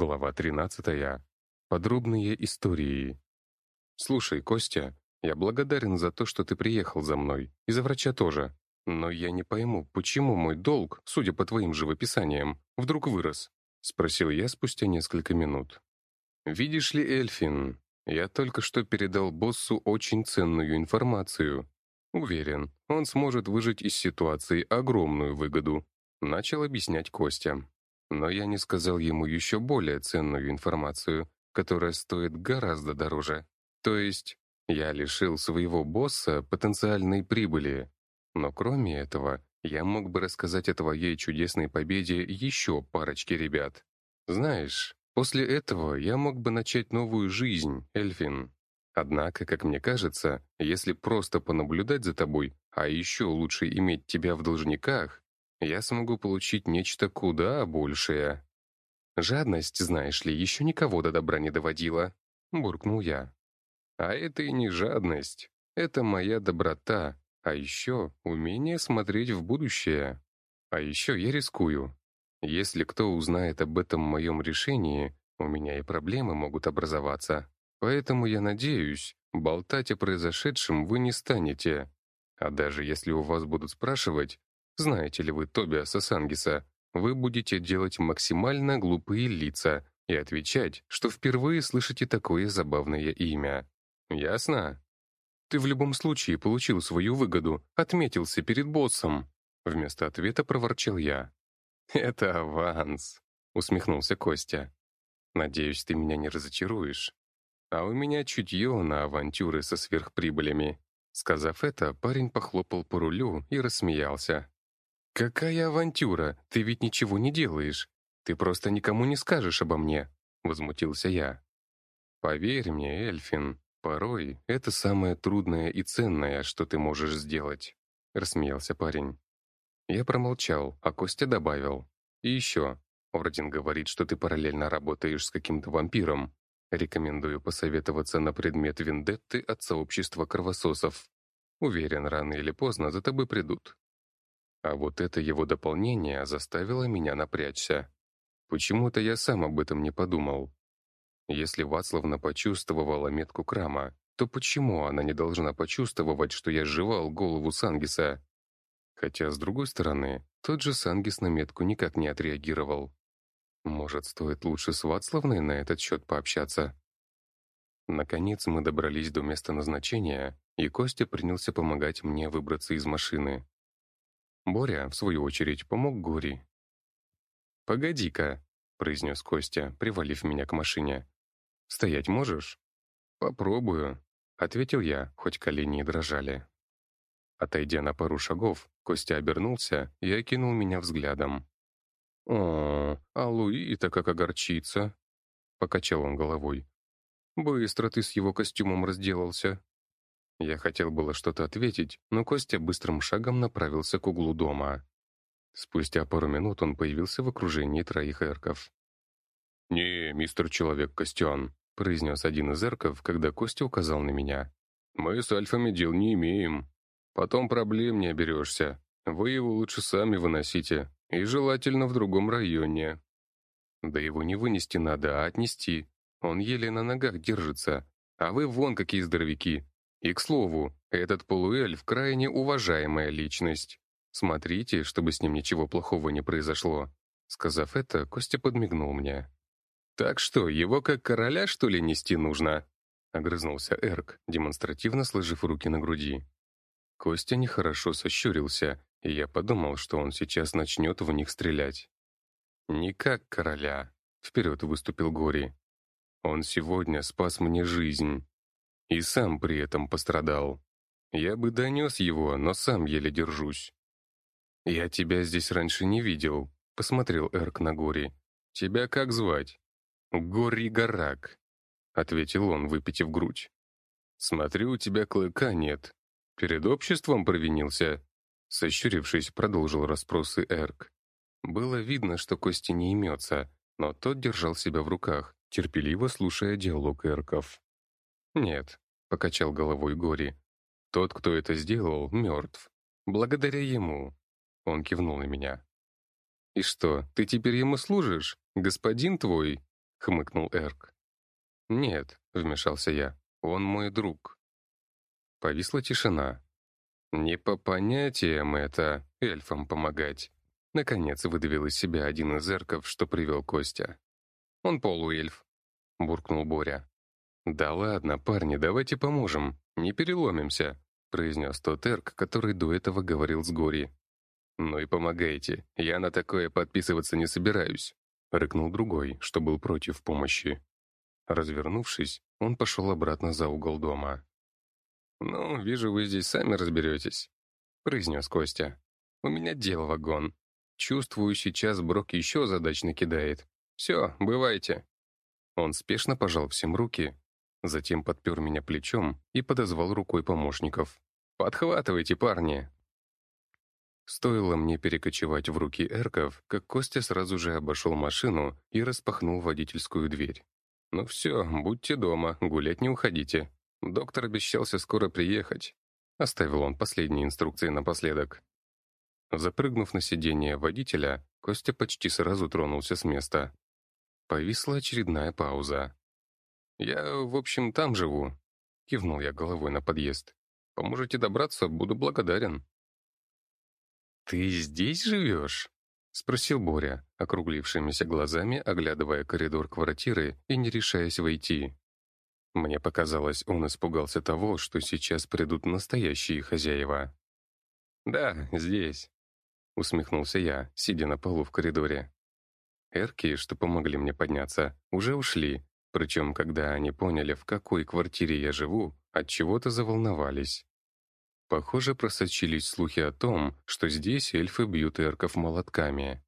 Глава 13. Подробные истории. «Слушай, Костя, я благодарен за то, что ты приехал за мной, и за врача тоже. Но я не пойму, почему мой долг, судя по твоим живописаниям, вдруг вырос?» — спросил я спустя несколько минут. «Видишь ли, Эльфин, я только что передал боссу очень ценную информацию. Уверен, он сможет выжать из ситуации огромную выгоду», — начал объяснять Костя. Но я не сказал ему еще более ценную информацию, которая стоит гораздо дороже. То есть я лишил своего босса потенциальной прибыли. Но кроме этого, я мог бы рассказать о твоей чудесной победе еще парочке ребят. Знаешь, после этого я мог бы начать новую жизнь, Эльфин. Однако, как мне кажется, если просто понаблюдать за тобой, а еще лучше иметь тебя в должниках, я смогу получить нечто куда большее. Жадность, знаешь ли, еще никого до добра не доводила, буркнул я. А это и не жадность, это моя доброта, а еще умение смотреть в будущее. А еще я рискую. Если кто узнает об этом моем решении, у меня и проблемы могут образоваться. Поэтому я надеюсь, болтать о произошедшем вы не станете. А даже если у вас будут спрашивать, знаете ли вы Тобиаса Сангиса? Вы будете делать максимально глупые лица и отвечать, что впервые слышите такое забавное имя. Ясно? Ты в любом случае получил свою выгоду, отметился перед боссом. Вместо ответа проворчал я. «Это аванс», — усмехнулся Костя. «Надеюсь, ты меня не разочаруешь. А у меня чутье на авантюры со сверхприбылями». Сказав это, парень похлопал по рулю и рассмеялся. «Какая авантюра? Ты ведь ничего не делаешь. Ты просто никому не скажешь обо мне», — возмутился я. «Поверь мне, Эльфин, порой это самое трудное и ценное, что ты можешь сделать», — рассмеялся парень. Я промолчал, а Костя добавил. «И еще, Орден говорит, что ты параллельно работаешь с каким-то вампиром. Рекомендую посоветоваться на предмет вендетты от сообщества кровососов. Уверен, рано или поздно за тобой придут. А вот это его дополнение заставило меня напрячься. Почему-то я сам об этом не подумал. Если Вацлавна почувствовала метку Крама, то почему она не должна почувствовать, что я сживал голову Сангиса? Хотя, с другой стороны, тот же Сангис на метку никак не отреагировал. Может, стоит лучше с Вацлавной на этот счет пообщаться? Наконец мы добрались до места назначения, и Костя принялся помогать мне выбраться из машины. Боря, в свою очередь, помог Гори. «Погоди-ка», — произнес Костя, привалив меня к машине. «Стоять можешь?» «Попробую», — ответил я, хоть колени и дрожали. Отойдя на пару шагов, Костя обернулся и окинул меня взглядом. «О, а Луи-то как огорчится!» — покачал он головой. «Быстро ты с его костюмом разделался». Я хотел было что-то ответить, но Костя быстрым шагом направился к углу дома. Спустя пару минут он появился в окружении троих эрков. «Не, мистер Человек-Костян», — произнес один из эрков, когда Костя указал на меня. «Мы с альфами дел не имеем. Потом проблем не оберешься. Вы его лучше сами выносите, и желательно в другом районе». «Да его не вынести надо, а отнести. Он еле на ногах держится. А вы вон какие здоровяки. И, к слову, этот полуэльф крайне уважаемая личность. Смотрите, чтобы с ним ничего плохого не произошло». Сказав это, Костя подмигнул мне. «Так что, его как короля, что ли, нести нужно?» Огрызнулся Эрк, демонстративно сложив руки на груди. Костя нехорошо сощурился, и я подумал, что он сейчас начнет в них стрелять. «Не как короля», — вперед выступил Гори. «Он сегодня спас мне жизнь. И сам при этом пострадал. Я бы донес его, но сам еле держусь. «Я тебя здесь раньше не видел», — посмотрел Эрк на Гори. «Тебя как звать?» «Гори Гарак», — ответил он, выпитив грудь. «Смотрю, у тебя клыка нет. Перед обществом провинился?» Сощурившись, продолжил расспросы Эрк. Было видно, что Кости не имется, но тот держал себя в руках, терпеливо слушая диалог Эрков. «Нет», — покачал головой Гори. «Тот, кто это сделал, мертв. Благодаря ему». Он кивнул на меня. «И что, ты теперь ему служишь? Господин твой?» хмыкнул Эрк. «Нет», — вмешался я, — «он мой друг». Повисла тишина. «Не по понятиям это эльфам помогать», — наконец выдавил из себя один из эрков, что привел Костя. «Он полуэльф», — буркнул Боря. «Да ладно, парни, давайте поможем, не переломимся», — произнес тот эрк, который до этого говорил с Гори. «Ну и помогайте, я на такое подписываться не собираюсь», — рыкнул другой, что был против помощи. Развернувшись, он пошел обратно за угол дома. «Ну, вижу, вы здесь сами разберетесь», — произнес Костя. «У меня дело вагон. Чувствую, сейчас Брок еще задач накидает. Все, бывайте». Он спешно пожал всем руки, затем подпер меня плечом и подозвал рукой помощников. «Подхватывайте, парни!» Стоило мне перекочевать в руки эрков, как Костя сразу же обошел машину и распахнул водительскую дверь. «Ну все, будьте дома, гулять не уходите. Доктор обещался скоро приехать». Оставил он последние инструкции напоследок. Запрыгнув на сиденье водителя, Костя почти сразу тронулся с места. Повисла очередная пауза. «Я, в общем, там живу», — кивнул я головой на подъезд. «Поможете добраться, буду благодарен». «Ты здесь живешь?» — спросил Боря, округлившимися глазами, оглядывая коридор квартиры и не решаясь войти. Мне показалось, он испугался того, что сейчас придут настоящие хозяева. «Да, здесь», — усмехнулся я, сидя на полу в коридоре. Эрки, что помогли мне подняться, уже ушли, причем, когда они поняли, в какой квартире я живу, от чего то заволновались. Похоже, просочились слухи о том, что здесь эльфы бьют эрков молотками.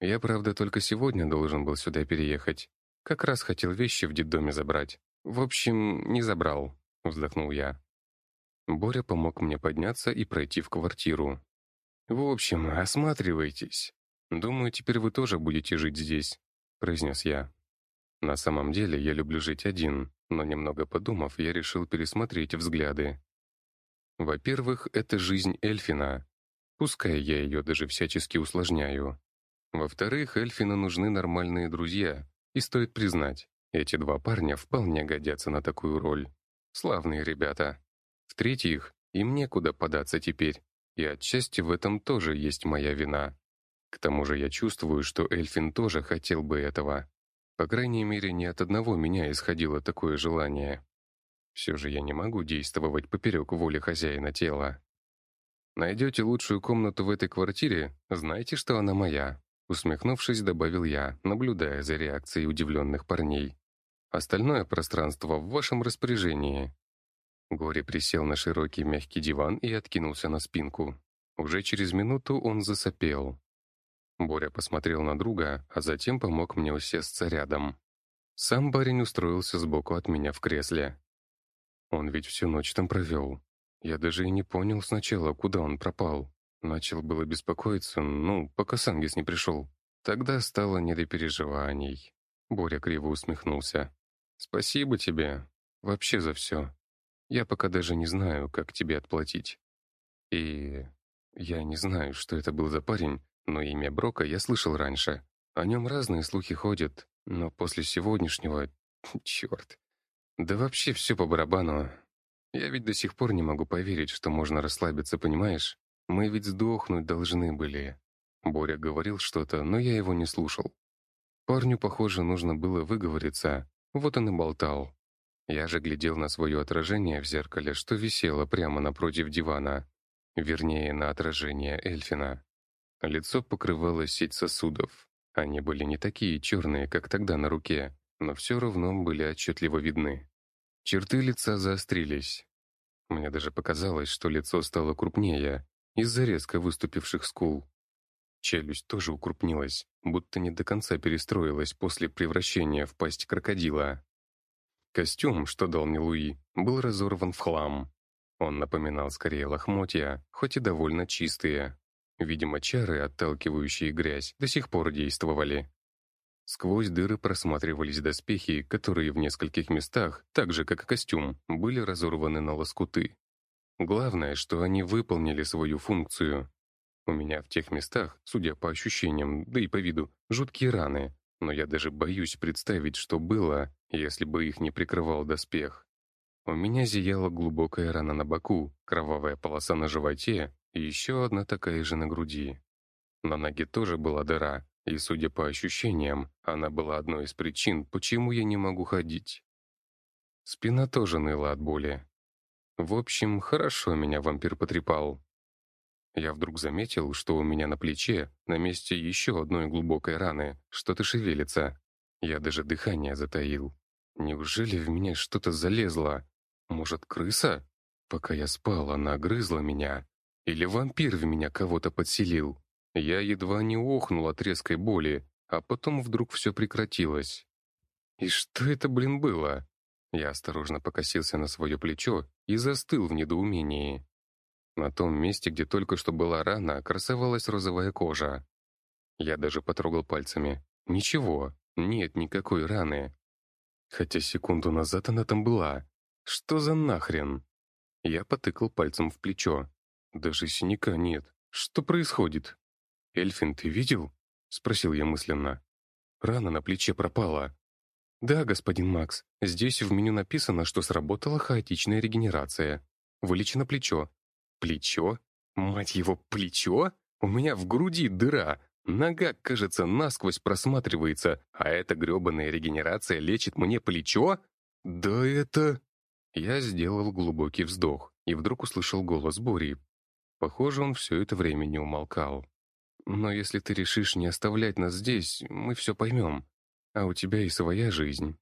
Я, правда, только сегодня должен был сюда переехать. Как раз хотел вещи в детдоме забрать. В общем, не забрал, вздохнул я. Боря помог мне подняться и пройти в квартиру. «В общем, осматривайтесь. Думаю, теперь вы тоже будете жить здесь», — произнес я. На самом деле я люблю жить один, но немного подумав, я решил пересмотреть взгляды. Во-первых, это жизнь Эльфина. Пускай я ее даже всячески усложняю. Во-вторых, Эльфина нужны нормальные друзья, и стоит признать, эти два парня вполне годятся на такую роль. Славные ребята. В-третьих, им некуда податься теперь, и отчасти в этом тоже есть моя вина. К тому же я чувствую, что Эльфин тоже хотел бы этого. По крайней мере, не от одного меня исходило такое желание. Все же я не могу действовать поперек воли хозяина тела. «Найдете лучшую комнату в этой квартире, знайте, что она моя», усмехнувшись, добавил я, наблюдая за реакцией удивленных парней. «Остальное пространство в вашем распоряжении». Горе присел на широкий мягкий диван и откинулся на спинку. Уже через минуту он засопел. Боря посмотрел на друга, а затем помог мне усесться рядом. Сам парень устроился сбоку от меня в кресле. Он ведь всю ночь там провел. Я даже и не понял сначала, куда он пропал. Начал было беспокоиться, ну, пока Сангис не пришел. Тогда стало не до переживаний. Боря криво усмехнулся. «Спасибо тебе. Вообще за все. Я пока даже не знаю, как тебе отплатить. И я не знаю, что это был за парень, но имя Брока я слышал раньше. О нем разные слухи ходят, но после сегодняшнего... Черт. Да вообще все по барабану. Я ведь до сих пор не могу поверить, что можно расслабиться, понимаешь? Мы ведь сдохнуть должны были. Боря говорил что-то, но я его не слушал. Парню, похоже, нужно было выговориться, вот он и болтал. Я же глядел на свое отражение в зеркале, что висело прямо напротив дивана. Вернее, на отражение Эльфина. Лицо покрывало сеть сосудов. Они были не такие черные, как тогда на руке, но все равно были отчетливо видны. Черты лица заострились. Мне даже показалось, что лицо стало крупнее из-за резко выступивших скул. Челюсть тоже укрупнилась, будто не до конца перестроилась после превращения в пасть крокодила. Костюм, что дал мне Луи, был разорван в хлам. Он напоминал скорее лохмотья, хоть и довольно чистые. Видимо, чары, отталкивающие грязь, до сих пор действовали. Сквозь дыры просматривались доспехи, которые в нескольких местах, так же как и костюм, были разорваны на лоскуты. Главное, что они выполнили свою функцию. У меня в тех местах, судя по ощущениям, да и по виду, жуткие раны, но я даже боюсь представить, что было, если бы их не прикрывал доспех. У меня зияла глубокая рана на боку, кровавая полоса на животе и еще одна такая же на груди. На ноге тоже была дыра, и, судя по ощущениям, она была одной из причин, почему я не могу ходить. Спина тоже ныла от боли. В общем, хорошо меня вампир потрепал. Я вдруг заметил, что у меня на плече, на месте еще одной глубокой раны, что-то шевелится. Я даже дыхание затаил. Неужели в меня что-то залезло? Может, крыса? Пока я спал, она грызла меня. Или вампир в меня кого-то подселил. Я едва не охнул от резкой боли, а потом вдруг все прекратилось. И что это, блин, было? Я осторожно покосился на свое плечо и застыл в недоумении. На том месте, где только что была рана, красовалась розовая кожа. Я даже потрогал пальцами. Ничего, нет никакой раны. Хотя секунду назад она там была. Что за нахрен? Я потыкал пальцем в плечо. Даже синяка нет. Что происходит? «Эльфин, ты видел?» — спросил я мысленно. Рана на плече пропала. «Да, господин Макс, здесь в меню написано, что сработала хаотичная регенерация. Вылечено плечо». «Плечо? Мать его, плечо? У меня в груди дыра. Нога, кажется, насквозь просматривается, а эта грёбаная регенерация лечит мне плечо? Да это...» Я сделал глубокий вздох и вдруг услышал голос Бори. Похоже, он все это время не умолкал. «Но если ты решишь не оставлять нас здесь, мы все поймем. А у тебя и своя жизнь».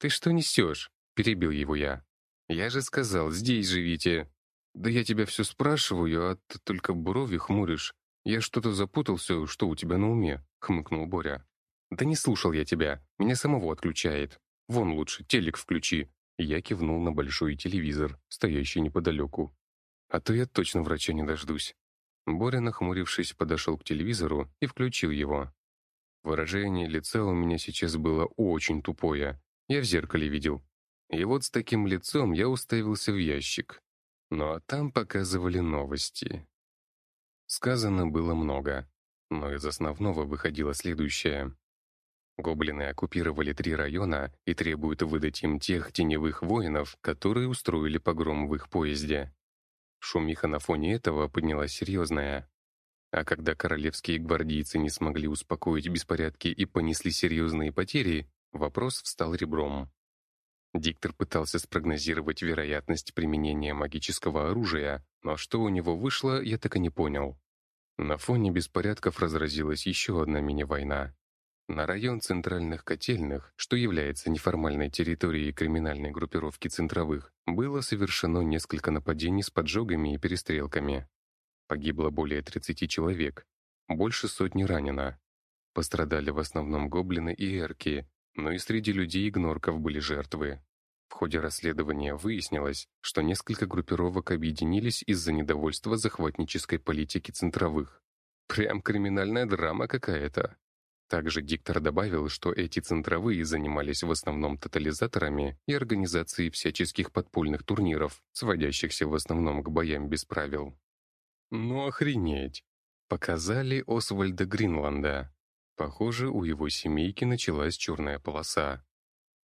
«Ты что несешь?» — перебил его я. «Я же сказал, здесь живите». «Да я тебя все спрашиваю, а ты только брови хмуришь. Я что-то запутался, что у тебя на уме», — хмыкнул Боря. «Да не слушал я тебя, меня самого отключает. Вон лучше, телек включи. Я кивнул на большой телевизор, стоящий неподалеку. «А то я точно врача не дождусь». Боря, нахмурившись, подошел к телевизору и включил его. Выражение лица у меня сейчас было очень тупое. Я в зеркале видел. И вот с таким лицом я уставился в ящик. Ну а там показывали новости. Сказано было много, но из основного выходило следующее. Гоблины оккупировали три района и требуют выдать им тех теневых воинов, которые устроили погром в их поезде. Шумиха на фоне этого поднялась серьезная. А когда королевские гвардейцы не смогли успокоить беспорядки и понесли серьезные потери, вопрос встал ребром. Диктор пытался спрогнозировать вероятность применения магического оружия, но что у него вышло, я так и не понял. На фоне беспорядков разразилась еще одна мини-война. На район центральных котельных, что является неформальной территорией криминальной группировки центровых, было совершено несколько нападений с поджогами и перестрелками. Погибло более 30 человек, больше сотни ранено. Пострадали в основном гоблины и эрки, но и среди людей игнорков были жертвы. В ходе расследования выяснилось, что несколько группировок объединились из-за недовольства захватнической политики центровых. Прям криминальная драма какая-то. Также диктор добавил, что эти центровые занимались в основном тотализаторами и организацией всяческих подпольных турниров, сводящихся в основном к боям без правил. Ну охренеть! Показали Освальда Гринланда. Похоже, у его семейки началась черная полоса.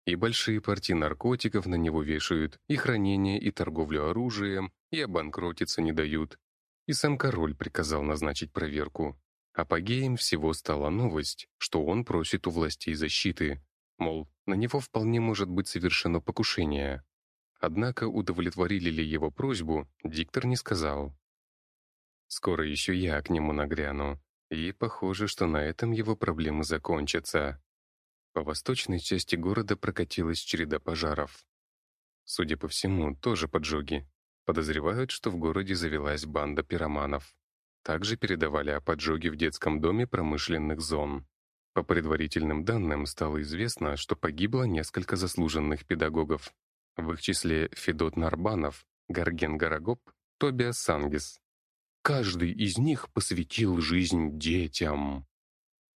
И большие партии наркотиков на него вешают, и хранение, и торговлю оружием, и обанкротиться не дают. И сам король приказал назначить проверку. Апогеем всего стала новость, что он просит у властей защиты, мол, на него вполне может быть совершено покушение. Однако удовлетворили ли его просьбу, диктор не сказал. Скоро еще я к нему нагряну, и похоже, что на этом его проблемы закончатся. По восточной части города прокатилась череда пожаров. Судя по всему, тоже поджоги. Подозревают, что в городе завелась банда пироманов. Также передавали о поджоге в детском доме промышленных зон. По предварительным данным стало известно, что погибло несколько заслуженных педагогов. В их числе Федот Нарбанов, Гарген Гарагоп, Тобиас Сангис. Каждый из них посвятил жизнь детям.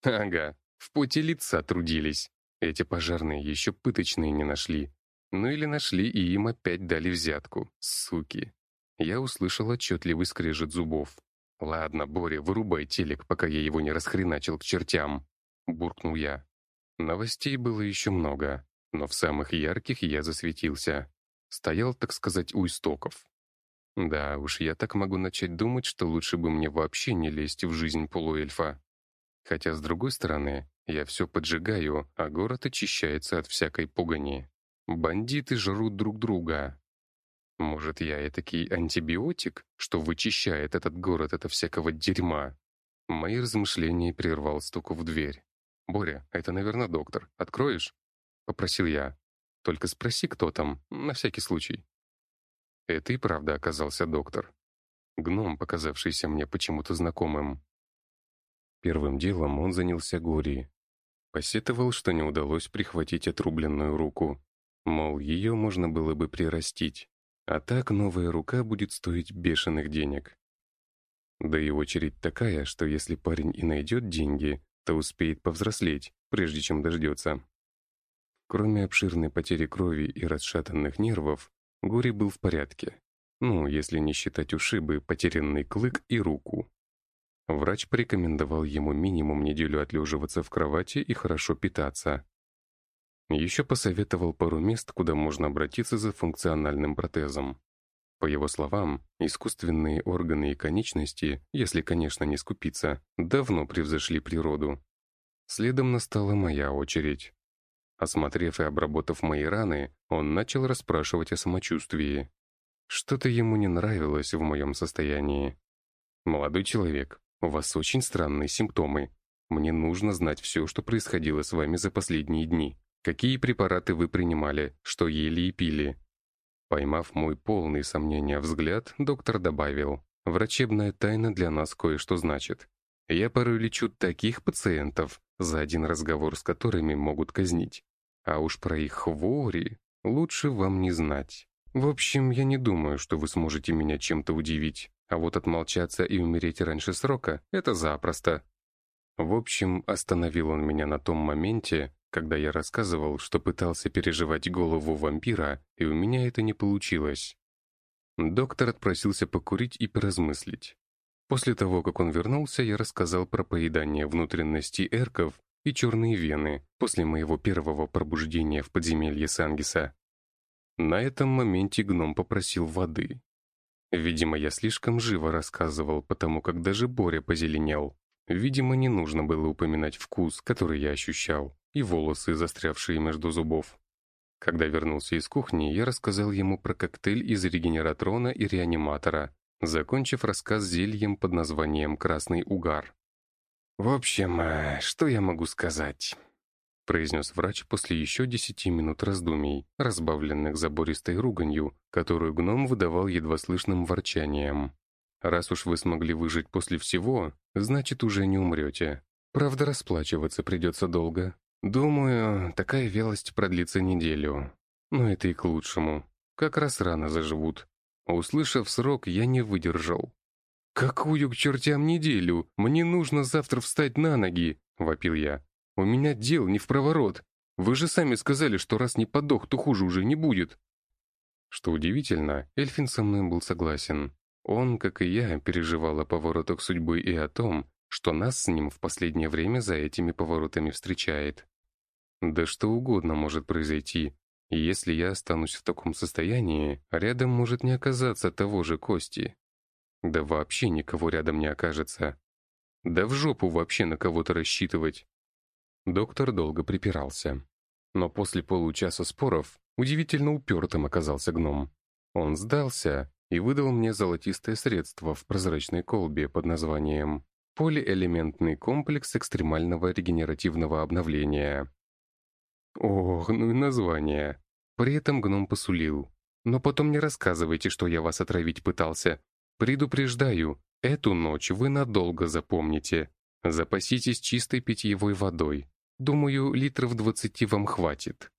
Ага, в поте лица трудились. Эти пожарные еще пыточные не нашли. Ну или нашли и им опять дали взятку, суки. Я услышал отчетливый скрежет зубов. «Ладно, Боря, вырубай телек, пока я его не расхреначил к чертям», — буркнул я. Новостей было еще много, но в самых ярких я засветился. Стоял, так сказать, у истоков. Да уж, я так могу начать думать, что лучше бы мне вообще не лезть в жизнь полуэльфа. Хотя, с другой стороны, я все поджигаю, а город очищается от всякой пугани. Бандиты жрут друг друга. Может, я этакий антибиотик, что вычищает этот город от всякого дерьма? Мои размышления прервал стук в дверь. «Боря, это, наверное, доктор. Откроешь?» — попросил я. «Только спроси, кто там, на всякий случай». Это и правда оказался доктор. Гном, показавшийся мне почему-то знакомым. Первым делом он занялся Гори. Посетовал, что не удалось прихватить отрубленную руку. Мол, ее можно было бы прирастить. А так новая рука будет стоить бешеных денег. Да и очередь такая, что если парень и найдет деньги, то успеет повзрослеть, прежде чем дождется. Кроме обширной потери крови и расшатанных нервов, Гори был в порядке. Ну, если не считать ушибы, потерянный клык и руку. Врач порекомендовал ему минимум неделю отлеживаться в кровати и хорошо питаться. Еще посоветовал пару мест, куда можно обратиться за функциональным протезом. По его словам, искусственные органы и конечности, если, конечно, не скупиться, давно превзошли природу. Следом настала моя очередь. Осмотрев и обработав мои раны, он начал расспрашивать о самочувствии. Что-то ему не нравилось в моем состоянии. «Молодой человек, у вас очень странные симптомы. Мне нужно знать все, что происходило с вами за последние дни. Какие препараты вы принимали, что ели и пили, Поймав мой полный сомнения взгляд, доктор добавил, «Врачебная тайна для нас кое-что значит. Я порой лечу таких пациентов, за один разговор с которыми могут казнить. А уж про их хвори лучше вам не знать. В общем, я не думаю, что вы сможете меня чем-то удивить, а вот отмолчаться и умереть раньше срока — это запросто». В общем, остановил он меня на том моменте, когда я рассказывал, что пытался переживать голову вампира, и у меня это не получилось. Доктор отпросился покурить и поразмыслить. После того, как он вернулся, я рассказал про поедание внутренностей эрков и черные вены после моего первого пробуждения в подземелье Сангиса. На этом моменте гном попросил воды. Видимо, я слишком живо рассказывал, потому как даже Боря позеленел. Видимо, не нужно было упоминать вкус, который я ощущал и волосы, застрявшие между зубов. Когда вернулся из кухни, я рассказал ему про коктейль из регенератрона и реаниматора, закончив рассказ зельем под названием «Красный угар». «В общем, э, что я могу сказать?» произнес врач после еще десяти минут раздумий, разбавленных забористой руганью, которую гном выдавал едва слышным ворчанием. «Раз уж вы смогли выжить после всего, значит, уже не умрете. Правда, расплачиваться придется долго. Думаю, такая велость продлится неделю. Но это и к лучшему. Как раз рано заживут. Услышав срок, я не выдержал. «Какую к чертям неделю? Мне нужно завтра встать на ноги!» — вопил я. «У меня дел не в проворот. Вы же сами сказали, что раз не подох, то хуже уже не будет». Что удивительно, Эльфин со мной был согласен. Он, как и я, переживал о поворотах судьбы и о том, что нас с ним в последнее время за этими поворотами встречает. Да что угодно может произойти, и если я останусь в таком состоянии, рядом может не оказаться того же Кости. Да вообще никого рядом не окажется. Да в жопу вообще на кого-то рассчитывать. Доктор долго припирался. Но после получаса споров удивительно упертым оказался гном. Он сдался и выдал мне золотистое средство в прозрачной колбе под названием полиэлементный комплекс экстремального регенеративного обновления. Ох, ну и название. При этом гном посулил. Но потом не рассказывайте, что я вас отравить пытался. Предупреждаю, эту ночь вы надолго запомните. Запаситесь чистой питьевой водой. Думаю, литров двадцати вам хватит.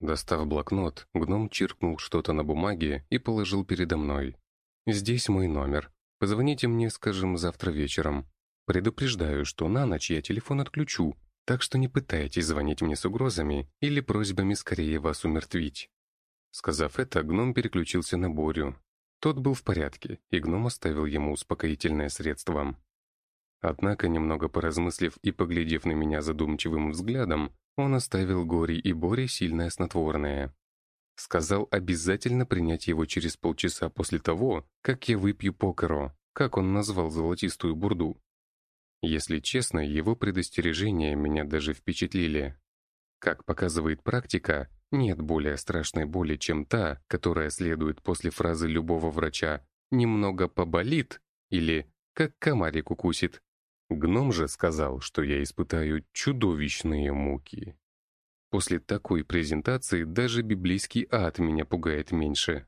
Достав блокнот, гном чиркнул что-то на бумаге и положил передо мной. «Здесь мой номер. Позвоните мне, скажем, завтра вечером. Предупреждаю, что на ночь я телефон отключу, так что не пытайтесь звонить мне с угрозами или просьбами скорее вас умертвить». Сказав это, гном переключился на Борю. Тот был в порядке, и гном оставил ему успокоительное средство. Однако, немного поразмыслив и поглядев на меня задумчивым взглядом, он оставил Гори и Боре сильное снотворное. Сказал обязательно принять его через полчаса после того, как я выпью покеро, как он назвал золотистую бурду. Если честно, его предостережения меня даже впечатлили. Как показывает практика, нет более страшной боли, чем та, которая следует после фразы любого врача «немного поболит» или «как комарик укусит». Гном же сказал, что я испытаю чудовищные муки. После такой презентации даже библейский ад меня пугает меньше.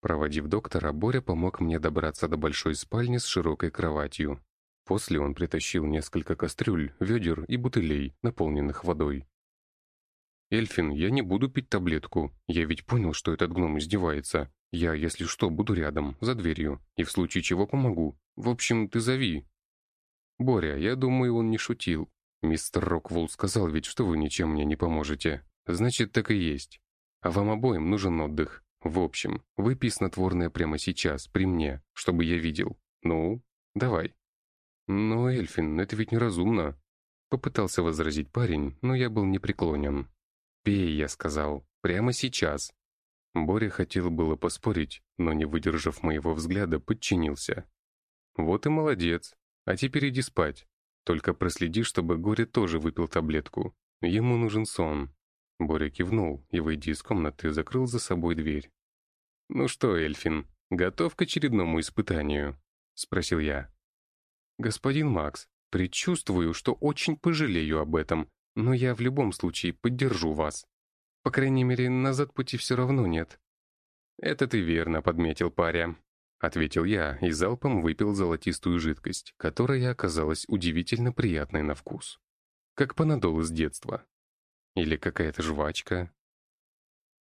Проводив доктора, Боря помог мне добраться до большой спальни с широкой кроватью. После он притащил несколько кастрюль, ведер и бутылей, наполненных водой. «Эльфин, я не буду пить таблетку. Я ведь понял, что этот гном издевается. Я, если что, буду рядом, за дверью, и в случае чего помогу. В общем, ты зови». «Боря, я думаю, он не шутил. Мистер Роквулл сказал ведь, что вы ничем мне не поможете. Значит, так и есть. А вам обоим нужен отдых. В общем, выпей снотворное прямо сейчас, при мне, чтобы я видел. Ну, давай». «Но, Эльфин, это ведь неразумно», — попытался возразить парень, но я был непреклонен. «Пей», — я сказал, — «прямо сейчас». Боря хотел было поспорить, но, не выдержав моего взгляда, подчинился. «Вот и молодец. А теперь иди спать. Только проследи, чтобы Горе тоже выпил таблетку. Ему нужен сон». Боря кивнул и, выйдя из комнаты, закрыл за собой дверь. «Ну что, Эльфин, готов к очередному испытанию?» — спросил я. «Господин Макс, предчувствую, что очень пожалею об этом, но я в любом случае поддержу вас. По крайней мере, назад пути все равно нет». «Это ты верно подметил, паря», — ответил я и залпом выпил золотистую жидкость, которая оказалась удивительно приятной на вкус. Как панадол из детства. Или какая-то жвачка,